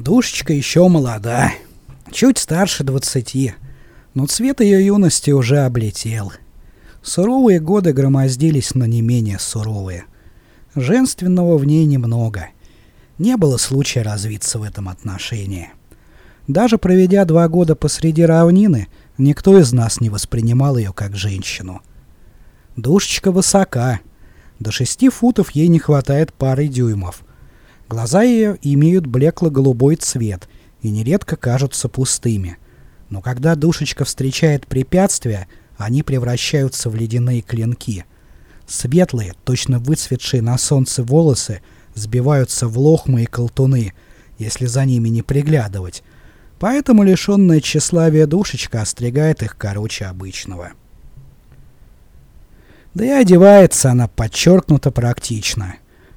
Душечка еще молода, чуть старше двадцати, но цвет ее юности уже облетел. Суровые годы громоздились на не менее суровые. Женственного в ней немного. Не было случая развиться в этом отношении. Даже проведя два года посреди равнины, никто из нас не воспринимал ее как женщину. Душечка высока. До шести футов ей не хватает пары дюймов. Глаза ее имеют блекло-голубой цвет и нередко кажутся пустыми. Но когда душечка встречает препятствия, они превращаются в ледяные клинки. Светлые, точно выцветшие на солнце волосы, сбиваются в лохмы и колтуны, если за ними не приглядывать. Поэтому лишенная тщеславия душечка остригает их короче обычного. Да и одевается она подчеркнуто практично.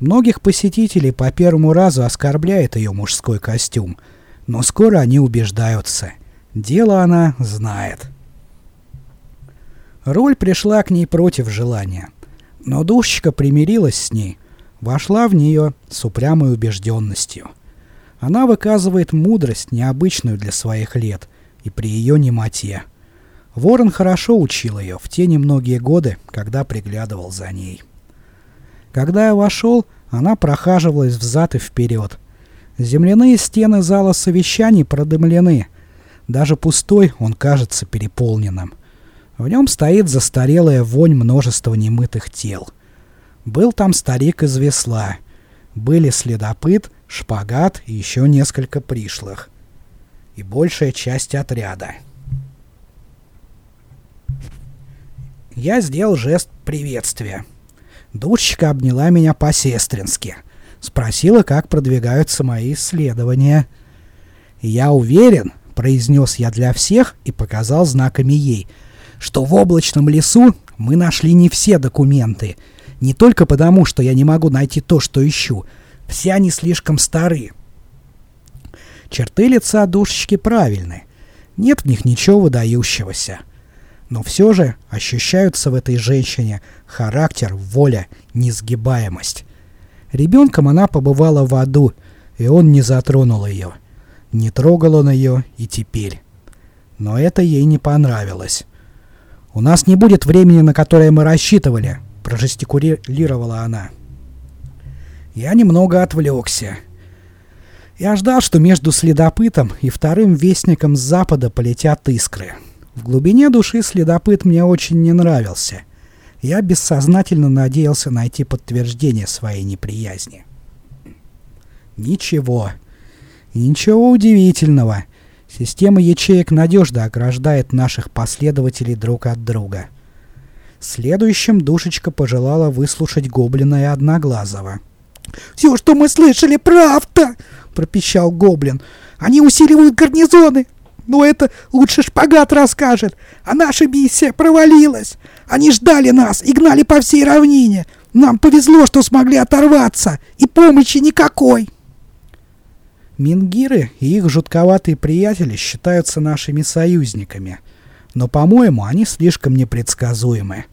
Многих посетителей по первому разу оскорбляет ее мужской костюм, но скоро они убеждаются. Дело она знает. Роль пришла к ней против желания. Но душечка примирилась с ней, вошла в нее с упрямой убежденностью. Она выказывает мудрость, необычную для своих лет, и при ее немоте. Ворон хорошо учил ее в те немногие годы, когда приглядывал за ней. Когда я вошел, она прохаживалась взад и вперед. Земляные стены зала совещаний продымлены. Даже пустой он кажется переполненным. В нем стоит застарелая вонь множества немытых тел. Был там старик из весла. Были следопыт, шпагат и еще несколько пришлых. И большая часть отряда. Я сделал жест приветствия. Душечка обняла меня по-сестрински. Спросила, как продвигаются мои исследования. «Я уверен», — произнес я для всех и показал знаками ей — что в облачном лесу мы нашли не все документы. Не только потому, что я не могу найти то, что ищу. Все они слишком стары. Черты лица душечки правильны. Нет в них ничего выдающегося. Но все же ощущаются в этой женщине характер, воля, несгибаемость. Ребенком она побывала в аду, и он не затронул ее. Не трогал он ее и теперь. Но это ей не понравилось. «У нас не будет времени, на которое мы рассчитывали», — прожестикулировала она. Я немного отвлекся. Я ждал, что между следопытом и вторым вестником с запада полетят искры. В глубине души следопыт мне очень не нравился. Я бессознательно надеялся найти подтверждение своей неприязни. Ничего. Ничего удивительного. Система ячеек надежно ограждает наших последователей друг от друга. Следующим душечка пожелала выслушать Гоблина и Одноглазого. «Все, что мы слышали, правда!» — пропищал Гоблин. «Они усиливают гарнизоны! Но это лучше шпагат расскажет! А наша миссия провалилась! Они ждали нас и гнали по всей равнине! Нам повезло, что смогли оторваться! И помощи никакой!» Мингиры и их жутковатые приятели считаются нашими союзниками. Но, по-моему, они слишком непредсказуемы.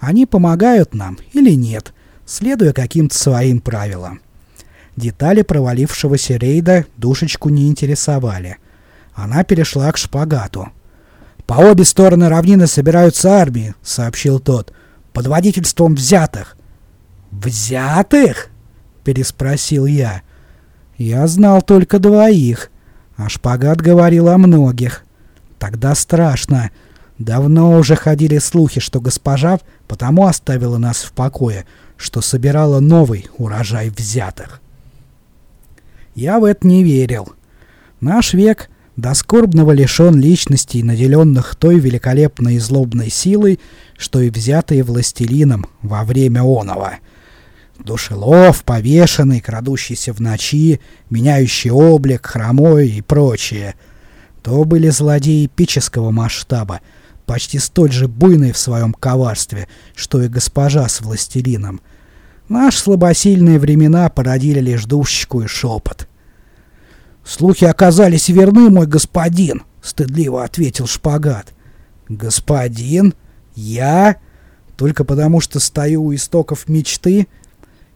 Они помогают нам или нет, следуя каким-то своим правилам. Детали провалившегося рейда душечку не интересовали. Она перешла к шпагату. «По обе стороны равнины собираются армии», — сообщил тот, — «под водительством взятых». «Взятых?» — переспросил я. Я знал только двоих, а шпагат говорил о многих. Тогда страшно. Давно уже ходили слухи, что госпожа потому оставила нас в покое, что собирала новый урожай взятых. Я в это не верил. Наш век до скорбного лишен личностей, наделенных той великолепной и злобной силой, что и взятые властелином во время оного — Душелов, повешенный, крадущийся в ночи, меняющий облик, хромой и прочее. То были злодеи эпического масштаба, почти столь же буйные в своем коварстве, что и госпожа с властелином. Наши слабосильные времена породили лишь душечку и шепот. «Слухи оказались верны, мой господин», — стыдливо ответил шпагат. «Господин? Я? Только потому, что стою у истоков мечты?»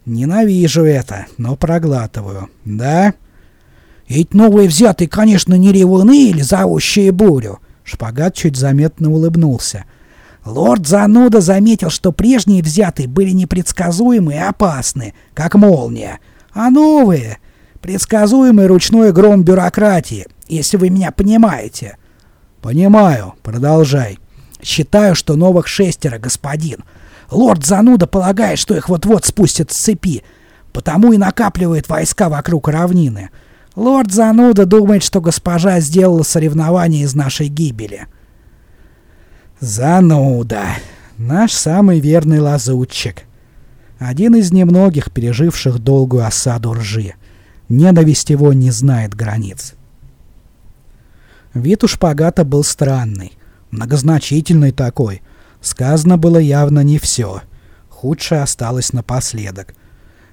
Ненавижу это, но проглатываю. Да? Ведь новые взятые, конечно, не ревуны или зовущие бурю. Шпагат чуть заметно улыбнулся. Лорд Зануда заметил, что прежние взятые были непредсказуемы и опасны, как молния, а новые — предсказуемый ручной гром бюрократии, если вы меня понимаете. Понимаю, продолжай. Считаю, что новых шестеро, господин. Лорд Зануда полагает, что их вот-вот спустят с цепи, потому и накапливает войска вокруг равнины. Лорд Зануда думает, что госпожа сделала соревнование из нашей гибели. Зануда. Наш самый верный лазутчик. Один из немногих, переживших долгую осаду ржи. Ненависть его не знает границ. Вид у шпагата был странный, многозначительный такой. Сказано было явно не все. Худшее осталось напоследок.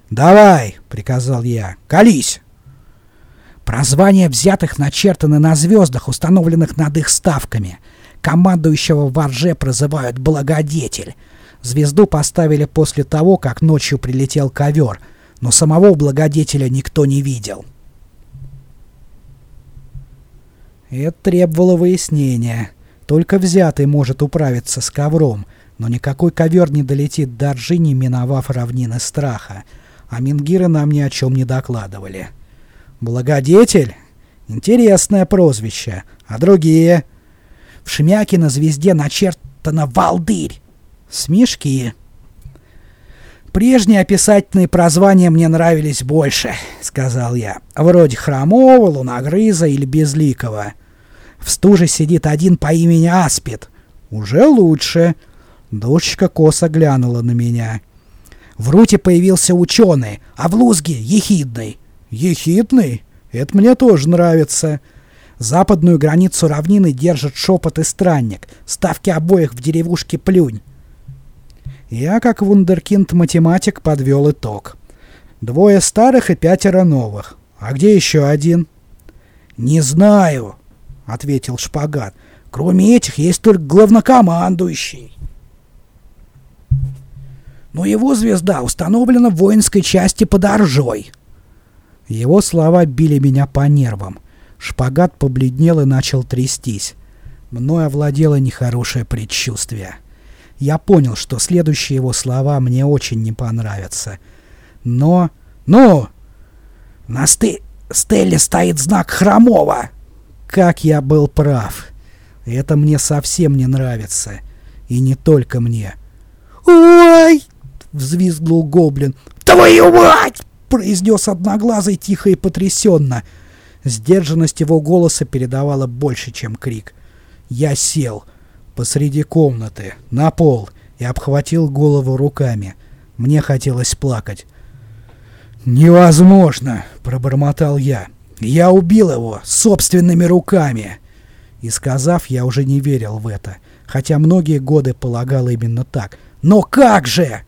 «Давай!» — приказал я. «Колись!» Прозвания взятых начертаны на звездах, установленных над их ставками. Командующего в Арже прозывают «Благодетель». Звезду поставили после того, как ночью прилетел ковер, но самого Благодетеля никто не видел. Это требовало выяснения. Только взятый может управиться с ковром, но никакой ковер не долетит до Ржи, не миновав равнины страха. А мингиры нам ни о чем не докладывали. Благодетель? Интересное прозвище. А другие? В Шемяке на звезде начертано «Валдырь». Смешки. «Прежние описательные прозвания мне нравились больше», — сказал я. «Вроде Хромова, Луногрыза или Безликого». В стуже сидит один по имени Аспид. Уже лучше. Дочка косо глянула на меня. В Руте появился ученый, а в Лузге — ехидный. Ехидный? Это мне тоже нравится. Западную границу равнины держит шепот и странник. Ставки обоих в деревушке Плюнь. Я, как вундеркинд-математик, подвел итог. Двое старых и пятеро новых. А где еще один? «Не знаю», — ответил Шпагат. «Кроме этих есть только главнокомандующий». «Но его звезда установлена в воинской части под Оржой». Его слова били меня по нервам. Шпагат побледнел и начал трястись. Мною овладело нехорошее предчувствие. Я понял, что следующие его слова мне очень не понравятся. Но... Ну! На сты... стеле стоит знак Хромова! Как я был прав! Это мне совсем не нравится. И не только мне. «Ой!» — взвизгнул гоблин. «Твою мать!» — произнес одноглазый тихо и потрясенно. Сдержанность его голоса передавала больше, чем крик. Я сел — посреди комнаты, на пол, и обхватил голову руками. Мне хотелось плакать. «Невозможно!» — пробормотал я. «Я убил его собственными руками!» И сказав, я уже не верил в это, хотя многие годы полагал именно так. «Но как же?»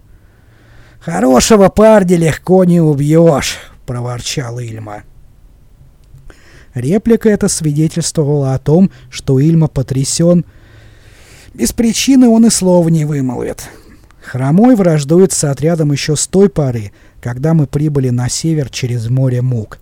«Хорошего парня легко не убьешь!» — проворчал Ильма. Реплика эта свидетельствовала о том, что Ильма потрясен без причины он и слова не вымолвит. Хромой враждует отрядом еще с той поры, когда мы прибыли на север через море Мук.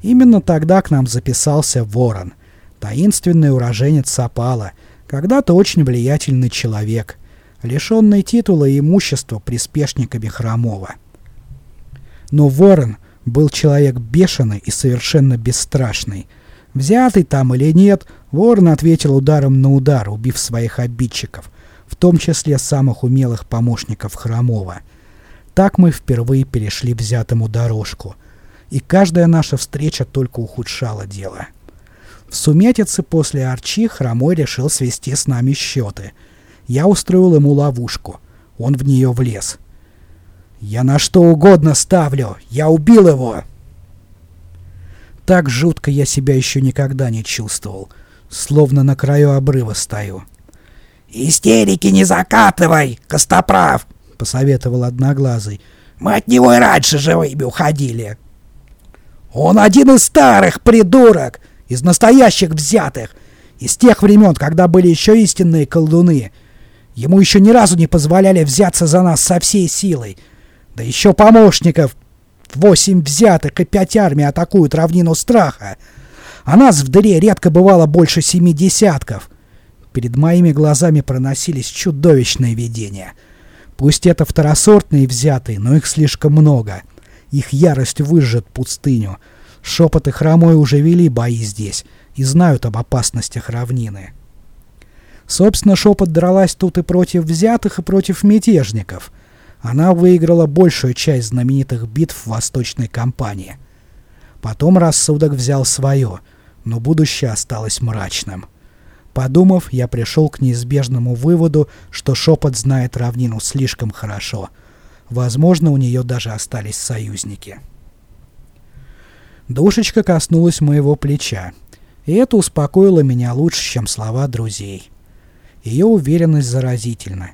Именно тогда к нам записался Ворон, таинственный уроженец Сапала, когда-то очень влиятельный человек, лишенный титула и имущества приспешниками Хромова. Но Ворон был человек бешеный и совершенно бесстрашный. Взятый там или нет, Ворон ответил ударом на удар, убив своих обидчиков, в том числе самых умелых помощников Хромова. Так мы впервые перешли взятому дорожку, и каждая наша встреча только ухудшала дело. В сумятице после Арчи Хромой решил свести с нами счеты. Я устроил ему ловушку. Он в нее влез. «Я на что угодно ставлю! Я убил его!» Так жутко я себя еще никогда не чувствовал словно на краю обрыва стою. «Истерики не закатывай, Костоправ!» — посоветовал Одноглазый. «Мы от него и раньше живыми уходили!» «Он один из старых, придурок! Из настоящих взятых! Из тех времен, когда были еще истинные колдуны! Ему еще ни разу не позволяли взяться за нас со всей силой! Да еще помощников! Восемь взятых и пять армий атакуют равнину страха. А нас в дыре редко бывало больше семи десятков. Перед моими глазами проносились чудовищные видения. Пусть это второсортные взятые, но их слишком много. Их ярость выжжет пустыню. Шепот и хромой уже вели бои здесь и знают об опасностях равнины. Собственно, шепот дралась тут и против взятых, и против мятежников. Она выиграла большую часть знаменитых битв Восточной кампании. Потом рассудок взял свое, но будущее осталось мрачным. Подумав, я пришел к неизбежному выводу, что шепот знает равнину слишком хорошо. Возможно, у нее даже остались союзники. Душечка коснулась моего плеча, и это успокоило меня лучше, чем слова друзей. Ее уверенность заразительна.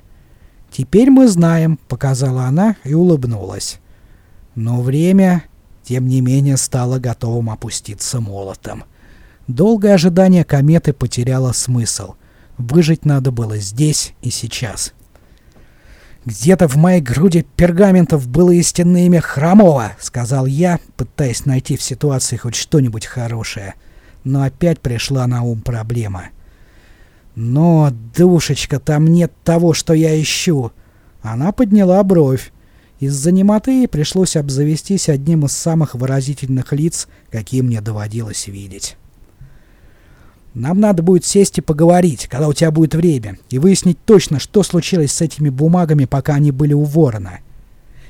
«Теперь мы знаем», — показала она и улыбнулась. Но время, тем не менее, стало готовым опуститься молотом. Долгое ожидание кометы потеряло смысл. Выжить надо было здесь и сейчас. «Где-то в моей груди пергаментов было истинное имя Хромова», — сказал я, пытаясь найти в ситуации хоть что-нибудь хорошее. Но опять пришла на ум проблема. «Но, душечка, там нет того, что я ищу!» Она подняла бровь. Из-за немоты пришлось обзавестись одним из самых выразительных лиц, какие мне доводилось видеть. «Нам надо будет сесть и поговорить, когда у тебя будет время, и выяснить точно, что случилось с этими бумагами, пока они были у ворона.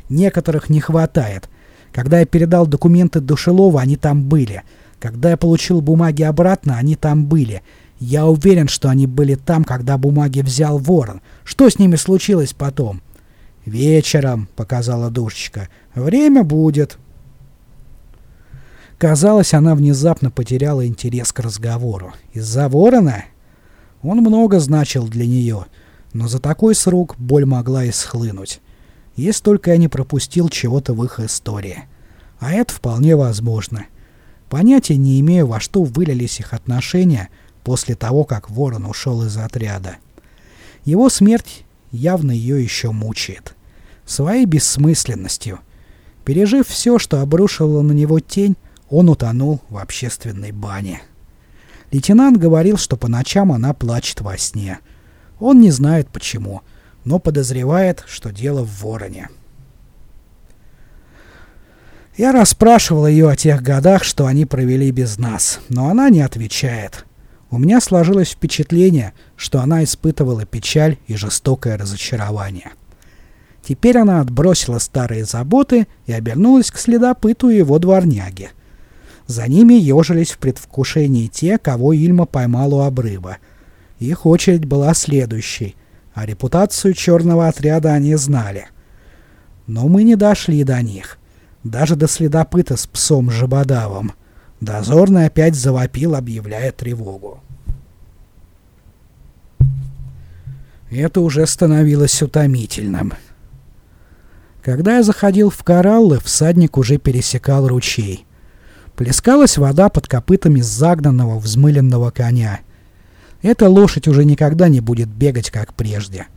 Некоторых не хватает. Когда я передал документы Душелова, они там были. Когда я получил бумаги обратно, они там были». Я уверен, что они были там, когда бумаги взял ворон. Что с ними случилось потом? Вечером, показала душечка. Время будет. Казалось, она внезапно потеряла интерес к разговору. Из-за ворона? Он много значил для нее, но за такой срок боль могла и схлынуть. Если только я не пропустил чего-то в их истории. А это вполне возможно. Понятия не имею, во что вылились их отношения, после того, как Ворон ушел из отряда. Его смерть явно ее еще мучает. Своей бессмысленностью. Пережив все, что обрушивало на него тень, он утонул в общественной бане. Лейтенант говорил, что по ночам она плачет во сне. Он не знает почему, но подозревает, что дело в вороне. Я расспрашивал ее о тех годах, что они провели без нас, но она не отвечает. У меня сложилось впечатление, что она испытывала печаль и жестокое разочарование. Теперь она отбросила старые заботы и обернулась к следопыту и его дворняге. За ними ежились в предвкушении те, кого Ильма поймал у обрыва. Их очередь была следующей, а репутацию черного отряда они знали. Но мы не дошли до них, даже до следопыта с псом Жабодавом. Дозорный опять завопил, объявляя тревогу. Это уже становилось утомительным. Когда я заходил в кораллы, всадник уже пересекал ручей. Плескалась вода под копытами загнанного взмыленного коня. Эта лошадь уже никогда не будет бегать, как прежде.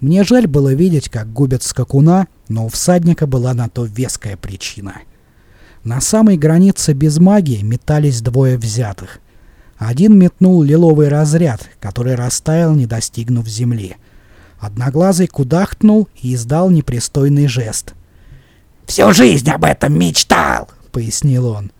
Мне жаль было видеть, как губят скакуна, но у всадника была на то веская причина — на самой границе без магии метались двое взятых. Один метнул лиловый разряд, который растаял, не достигнув земли. Одноглазый кудахтнул и издал непристойный жест. «Всю жизнь об этом мечтал!» — пояснил он.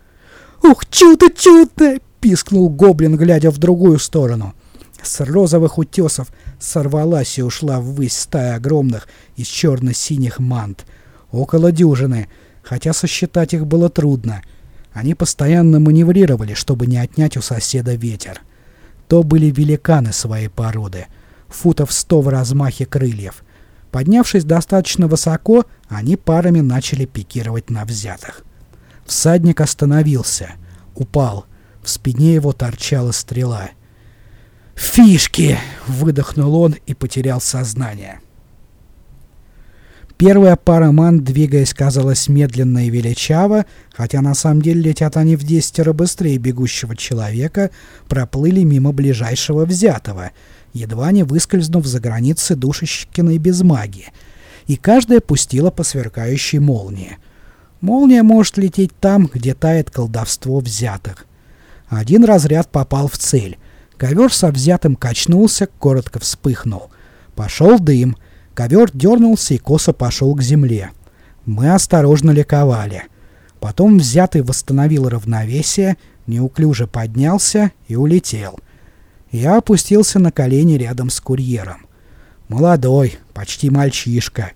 «Ух, чудо-чудо!» — пискнул гоблин, глядя в другую сторону. С розовых утесов сорвалась и ушла ввысь стая огромных из черно-синих мант. Около дюжины — хотя сосчитать их было трудно. Они постоянно маневрировали, чтобы не отнять у соседа ветер. То были великаны своей породы, футов сто в размахе крыльев. Поднявшись достаточно высоко, они парами начали пикировать на взятых. Всадник остановился, упал. В спине его торчала стрела. «Фишки!» — выдохнул он и потерял сознание. Первая пара ман, двигаясь, казалась медленно и величаво, хотя на самом деле летят они в десятеро быстрее бегущего человека, проплыли мимо ближайшего взятого, едва не выскользнув за границы душещиной без магии, и каждая пустила по сверкающей молнии. Молния может лететь там, где тает колдовство взятых. Один разряд попал в цель. Ковер со взятым качнулся, коротко вспыхнул. Пошел дым. Ковер дернулся и косо пошел к земле. Мы осторожно ликовали. Потом взятый восстановил равновесие, неуклюже поднялся и улетел. Я опустился на колени рядом с курьером. Молодой, почти мальчишка.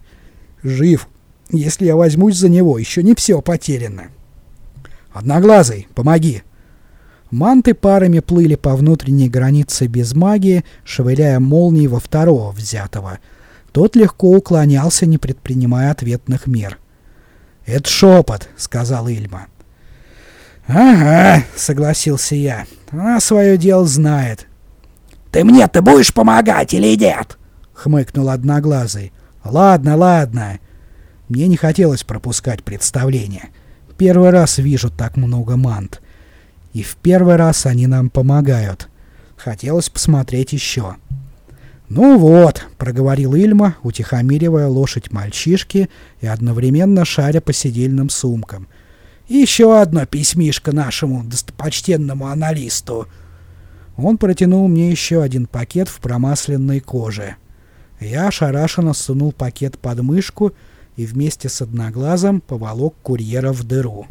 Жив. Если я возьмусь за него, еще не все потеряно. Одноглазый, помоги. Манты парами плыли по внутренней границе без магии, швыряя молнии во второго взятого. Тот легко уклонялся, не предпринимая ответных мер. «Это шепот», — сказал Ильма. «Ага», — согласился я. «Она свое дело знает». «Ты мне-то будешь помогать или нет?» — хмыкнул Одноглазый. «Ладно, ладно». Мне не хотелось пропускать представление. Первый раз вижу так много мант. И в первый раз они нам помогают. Хотелось посмотреть еще. «Ну вот», — проговорил Ильма, утихомиривая лошадь мальчишки и одновременно шаря по сидельным сумкам. «Еще одно письмишко нашему достопочтенному аналисту». Он протянул мне еще один пакет в промасленной коже. Я ошарашенно сунул пакет под мышку и вместе с одноглазом поволок курьера в дыру.